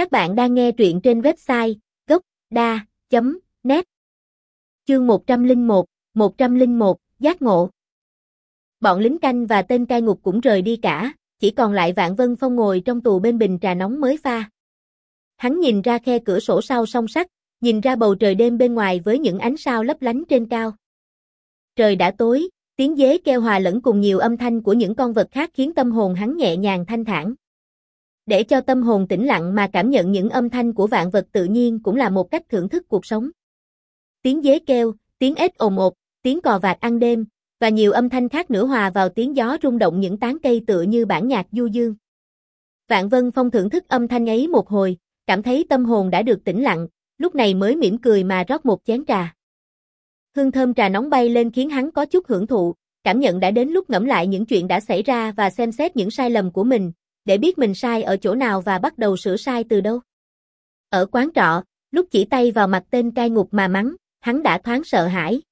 Các bạn đang nghe truyện trên website gốc.da.net Chương 101, 101, Giác ngộ Bọn lính canh và tên cai ngục cũng rời đi cả, chỉ còn lại Vạn Vân Phong ngồi trong tù bên bình trà nóng mới pha. Hắn nhìn ra khe cửa sổ sau song sắt, nhìn ra bầu trời đêm bên ngoài với những ánh sao lấp lánh trên cao. Trời đã tối, tiếng dế kêu hòa lẫn cùng nhiều âm thanh của những con vật khác khiến tâm hồn hắn nhẹ nhàng thanh thản. Để cho tâm hồn tĩnh lặng mà cảm nhận những âm thanh của vạn vật tự nhiên cũng là một cách thưởng thức cuộc sống. Tiếng dế kêu, tiếng ếch ồn ột, tiếng cò vạt ăn đêm, và nhiều âm thanh khác nữa hòa vào tiếng gió rung động những tán cây tựa như bản nhạc du dương. Vạn Vân Phong thưởng thức âm thanh ấy một hồi, cảm thấy tâm hồn đã được tĩnh lặng, lúc này mới mỉm cười mà rót một chén trà. Hương thơm trà nóng bay lên khiến hắn có chút hưởng thụ, cảm nhận đã đến lúc ngẫm lại những chuyện đã xảy ra và xem xét những sai lầm của mình, để biết mình sai ở chỗ nào và bắt đầu sửa sai từ đâu. Ở quán trọ, lúc chỉ tay vào mặt tên cai ngục mà mắng, hắn đã thoáng sợ hãi.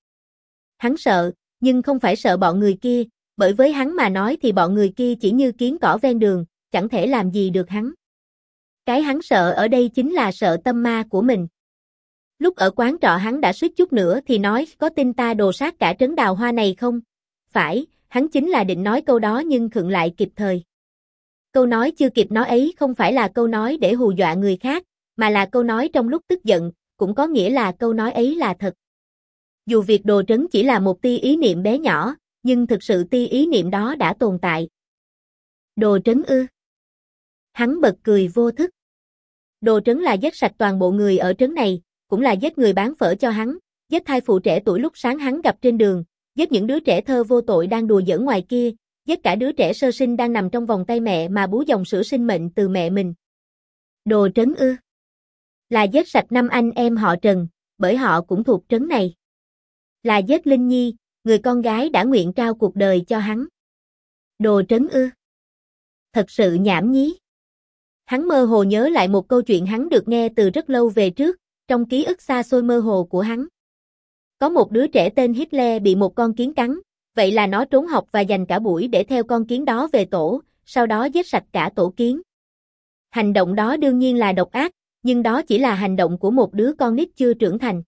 Hắn sợ, nhưng không phải sợ bọn người kia, bởi với hắn mà nói thì bọn người kia chỉ như kiến cỏ ven đường, chẳng thể làm gì được hắn. Cái hắn sợ ở đây chính là sợ tâm ma của mình. Lúc ở quán trọ hắn đã suýt chút nữa thì nói có tin ta đồ sát cả trấn đào hoa này không? Phải, hắn chính là định nói câu đó nhưng khựng lại kịp thời. Câu nói chưa kịp nói ấy không phải là câu nói để hù dọa người khác, mà là câu nói trong lúc tức giận, cũng có nghĩa là câu nói ấy là thật. Dù việc đồ trấn chỉ là một tia ý niệm bé nhỏ, nhưng thực sự tia ý niệm đó đã tồn tại. Đồ trấn ư? Hắn bật cười vô thức. Đồ trấn là giết sạch toàn bộ người ở trấn này, cũng là giết người bán phở cho hắn, giết thai phụ trẻ tuổi lúc sáng hắn gặp trên đường, giết những đứa trẻ thơ vô tội đang đùa giỡn ngoài kia, giết cả đứa trẻ sơ sinh đang nằm trong vòng tay mẹ mà bú dòng sữa sinh mệnh từ mẹ mình. Đồ trấn ư? Là giết sạch năm anh em họ Trần, bởi họ cũng thuộc trấn này. Là giết Linh Nhi, người con gái đã nguyện trao cuộc đời cho hắn. Đồ trấn ư? Thật sự nhảm nhí. Hắn mơ hồ nhớ lại một câu chuyện hắn được nghe từ rất lâu về trước, trong ký ức xa xôi mơ hồ của hắn. Có một đứa trẻ tên Hitler bị một con kiến cắn, vậy là nó trốn học và dành cả buổi để theo con kiến đó về tổ, sau đó giết sạch cả tổ kiến. Hành động đó đương nhiên là độc ác, nhưng đó chỉ là hành động của một đứa con nít chưa trưởng thành.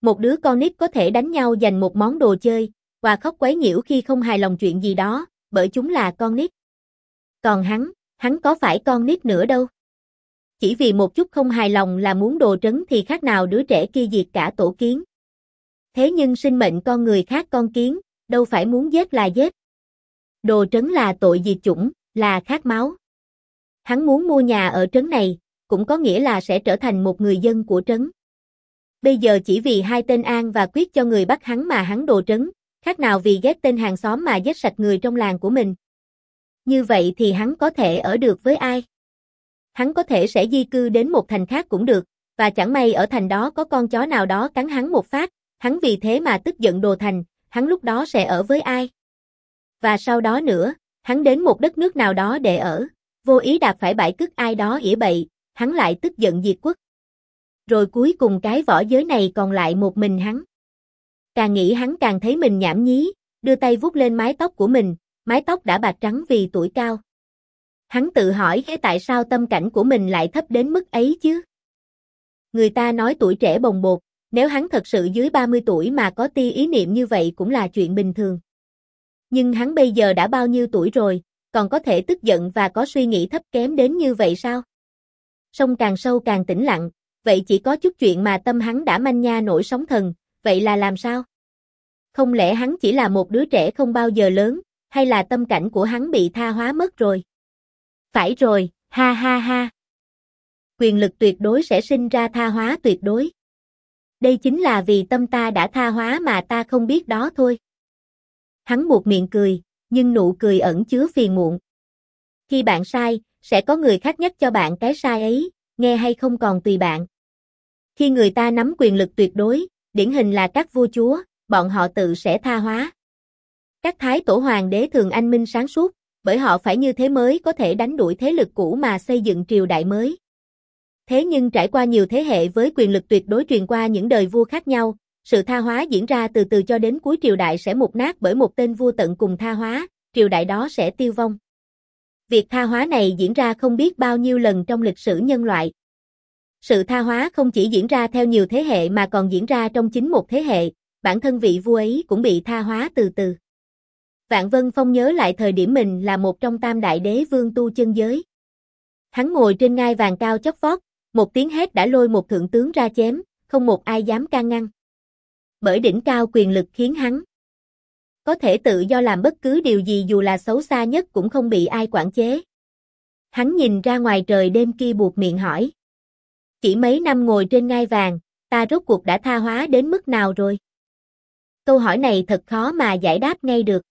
Một đứa con nít có thể đánh nhau giành một món đồ chơi, và khóc quấy nhiễu khi không hài lòng chuyện gì đó, bởi chúng là con nít. Còn hắn, hắn có phải con nít nữa đâu. Chỉ vì một chút không hài lòng là muốn đồ trấn thì khác nào đứa trẻ kia diệt cả tổ kiến. Thế nhưng sinh mệnh con người khác con kiến, đâu phải muốn giết là giết. Đồ trấn là tội diệt chủng, là khát máu. Hắn muốn mua nhà ở trấn này, cũng có nghĩa là sẽ trở thành một người dân của trấn. Bây giờ chỉ vì hai tên An và Quyết cho người bắt hắn mà hắn đồ trấn, khác nào vì ghét tên hàng xóm mà giết sạch người trong làng của mình. Như vậy thì hắn có thể ở được với ai? Hắn có thể sẽ di cư đến một thành khác cũng được, và chẳng may ở thành đó có con chó nào đó cắn hắn một phát, hắn vì thế mà tức giận đồ thành, hắn lúc đó sẽ ở với ai? Và sau đó nữa, hắn đến một đất nước nào đó để ở, vô ý đạp phải bãi cức ai đó ỉa bậy, hắn lại tức giận diệt quốc. Rồi cuối cùng cái võ giới này còn lại một mình hắn. Càng nghĩ hắn càng thấy mình nhảm nhí, đưa tay vuốt lên mái tóc của mình, mái tóc đã bạc trắng vì tuổi cao. Hắn tự hỏi thế tại sao tâm cảnh của mình lại thấp đến mức ấy chứ? Người ta nói tuổi trẻ bồng bột, nếu hắn thật sự dưới 30 tuổi mà có ti ý niệm như vậy cũng là chuyện bình thường. Nhưng hắn bây giờ đã bao nhiêu tuổi rồi, còn có thể tức giận và có suy nghĩ thấp kém đến như vậy sao? Sông càng sâu càng tĩnh lặng, vậy chỉ có chút chuyện mà tâm hắn đã manh nha nổi sóng thần, vậy là làm sao? Không lẽ hắn chỉ là một đứa trẻ không bao giờ lớn, hay là tâm cảnh của hắn bị tha hóa mất rồi? Phải rồi, ha ha ha. Quyền lực tuyệt đối sẽ sinh ra tha hóa tuyệt đối. Đây chính là vì tâm ta đã tha hóa mà ta không biết đó thôi. Hắn buộc miệng cười, nhưng nụ cười ẩn chứa phiền muộn. Khi bạn sai, sẽ có người khác nhắc cho bạn cái sai ấy, nghe hay không còn tùy bạn. Khi người ta nắm quyền lực tuyệt đối, điển hình là các vua chúa, bọn họ tự sẽ tha hóa. Các thái tổ hoàng đế thường anh minh sáng suốt, bởi họ phải như thế mới có thể đánh đuổi thế lực cũ mà xây dựng triều đại mới. Thế nhưng trải qua nhiều thế hệ với quyền lực tuyệt đối truyền qua những đời vua khác nhau, sự tha hóa diễn ra từ từ cho đến cuối triều đại sẽ mục nát bởi một tên vua tận cùng tha hóa, triều đại đó sẽ tiêu vong. Việc tha hóa này diễn ra không biết bao nhiêu lần trong lịch sử nhân loại. Sự tha hóa không chỉ diễn ra theo nhiều thế hệ mà còn diễn ra trong chính một thế hệ, bản thân vị vua ấy cũng bị tha hóa từ từ. Vạn Vân Phong nhớ lại thời điểm mình là một trong tam đại đế vương tu chân giới. Hắn ngồi trên ngai vàng cao chót vót, một tiếng hét đã lôi một thượng tướng ra chém, không một ai dám can ngăn. Bởi đỉnh cao quyền lực khiến hắn có thể tự do làm bất cứ điều gì dù là xấu xa nhất cũng không bị ai quản chế. Hắn nhìn ra ngoài trời đêm kia buộc miệng hỏi. Chỉ mấy năm ngồi trên ngai vàng, ta rốt cuộc đã tha hóa đến mức nào rồi? Câu hỏi này thật khó mà giải đáp ngay được.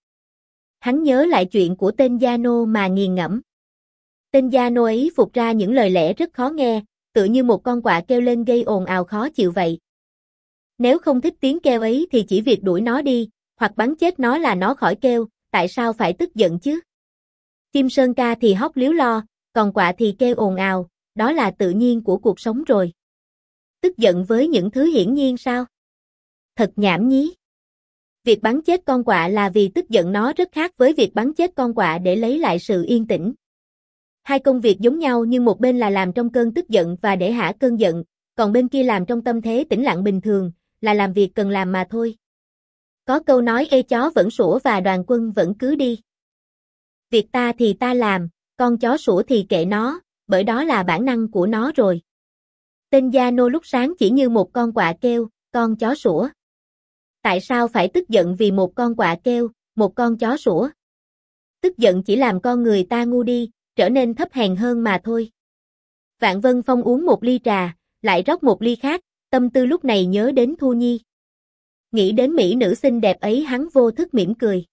Hắn nhớ lại chuyện của tên Gia Nô mà nghiền ngẫm. Tên Gia Nô ấy phục ra những lời lẽ rất khó nghe, tựa như một con quạ kêu lên gây ồn ào khó chịu vậy. Nếu không thích tiếng kêu ấy thì chỉ việc đuổi nó đi, hoặc bắn chết nó là nó khỏi kêu, tại sao phải tức giận chứ? Chim sơn ca thì hóc liếu lo, còn quạ thì kêu ồn ào, đó là tự nhiên của cuộc sống rồi. Tức giận với những thứ hiển nhiên sao? Thật nhảm nhí. Việc bắn chết con quạ là vì tức giận nó rất khác với việc bắn chết con quạ để lấy lại sự yên tĩnh. Hai công việc giống nhau nhưng một bên là làm trong cơn tức giận và để hả cơn giận, còn bên kia làm trong tâm thế tĩnh lặng bình thường, là làm việc cần làm mà thôi. Có câu nói ê chó vẫn sủa và đoàn quân vẫn cứ đi. Việc ta thì ta làm, con chó sủa thì kệ nó, bởi đó là bản năng của nó rồi. Tên Gia Nô lúc sáng chỉ như một con quạ kêu, con chó sủa. Tại sao phải tức giận vì một con quạ kêu, một con chó sủa? Tức giận chỉ làm con người ta ngu đi, trở nên thấp hèn hơn mà thôi. Vạn Vân Phong uống một ly trà, lại rót một ly khác, tâm tư lúc này nhớ đến Thu Nhi. Nghĩ đến mỹ nữ xinh đẹp ấy hắn vô thức mỉm cười.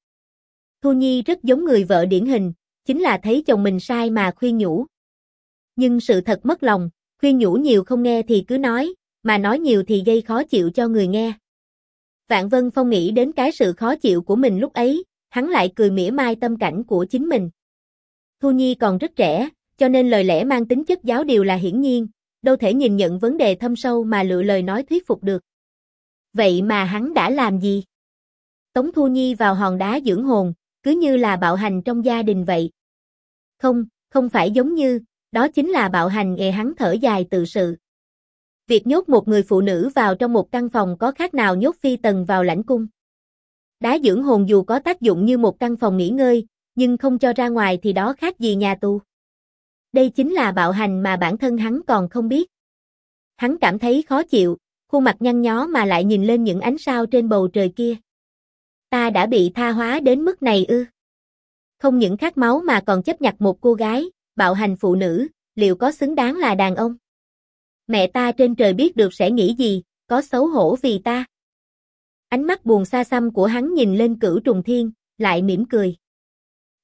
Thu Nhi rất giống người vợ điển hình, chính là thấy chồng mình sai mà khuyên nhủ. Nhưng sự thật mất lòng, khuyên nhủ nhiều không nghe thì cứ nói, mà nói nhiều thì gây khó chịu cho người nghe. Vạn Vân Phong nghĩ đến cái sự khó chịu của mình lúc ấy, hắn lại cười mỉa mai tâm cảnh của chính mình. Thu Nhi còn rất trẻ, cho nên lời lẽ mang tính chất giáo điều là hiển nhiên, đâu thể nhìn nhận vấn đề thâm sâu mà lựa lời nói thuyết phục được. Vậy mà hắn đã làm gì? Tống Thu Nhi vào hòn đá dưỡng hồn, cứ như là bạo hành trong gia đình vậy. Không, không phải giống như, đó chính là bạo hành nghề hắn thở dài tự sự. Việc nhốt một người phụ nữ vào trong một căn phòng có khác nào nhốt phi tần vào lãnh cung. Đá dưỡng hồn dù có tác dụng như một căn phòng nghỉ ngơi, nhưng không cho ra ngoài thì đó khác gì nhà tù. Đây chính là bạo hành mà bản thân hắn còn không biết. Hắn cảm thấy khó chịu, khuôn mặt nhăn nhó mà lại nhìn lên những ánh sao trên bầu trời kia. Ta đã bị tha hóa đến mức này ư? Không những khát máu mà còn chấp nhặt một cô gái, bạo hành phụ nữ, liệu có xứng đáng là đàn ông? Mẹ ta trên trời biết được sẽ nghĩ gì, có xấu hổ vì ta. Ánh mắt buồn xa xăm của hắn nhìn lên cửu trùng thiên, lại mỉm cười.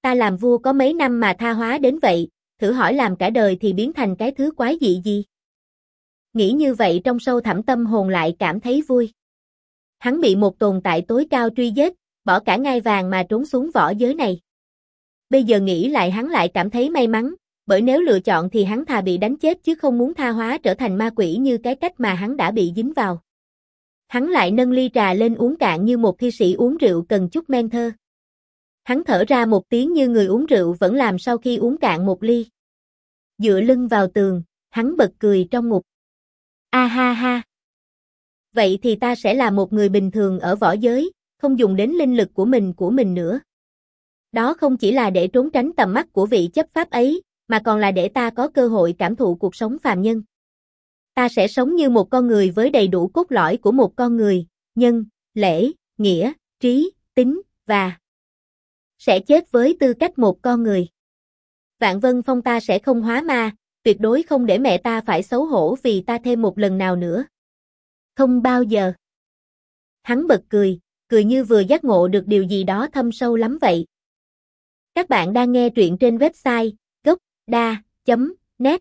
Ta làm vua có mấy năm mà tha hóa đến vậy, thử hỏi làm cả đời thì biến thành cái thứ quái dị gì? Nghĩ như vậy trong sâu thẳm tâm hồn lại cảm thấy vui. Hắn bị một tồn tại tối cao truy giết, bỏ cả ngai vàng mà trốn xuống võ giới này. Bây giờ nghĩ lại hắn lại cảm thấy may mắn, bởi nếu lựa chọn thì hắn thà bị đánh chết chứ không muốn tha hóa trở thành ma quỷ như cái cách mà hắn đã bị dính vào. Hắn lại nâng ly trà lên uống cạn như một thi sĩ uống rượu cần chút men thơ. Hắn thở ra một tiếng như người uống rượu vẫn làm sau khi uống cạn một ly. Dựa lưng vào tường, hắn bật cười trong ngục. A ha ha. Vậy thì ta sẽ là một người bình thường ở võ giới, không dùng đến linh lực của mình của mình nữa. Đó không chỉ là để trốn tránh tầm mắt của vị chấp pháp ấy, mà còn là để ta có cơ hội cảm thụ cuộc sống phàm nhân. Ta sẽ sống như một con người với đầy đủ cốt lõi của một con người, nhân, lễ, nghĩa, trí, tính, và sẽ chết với tư cách một con người. Vạn Vân Phong ta sẽ không hóa ma, tuyệt đối không để mẹ ta phải xấu hổ vì ta thêm một lần nào nữa. Không bao giờ. Hắn bật cười, cười như vừa giác ngộ được điều gì đó thâm sâu lắm vậy. Các bạn đang nghe truyện trên website gocda.net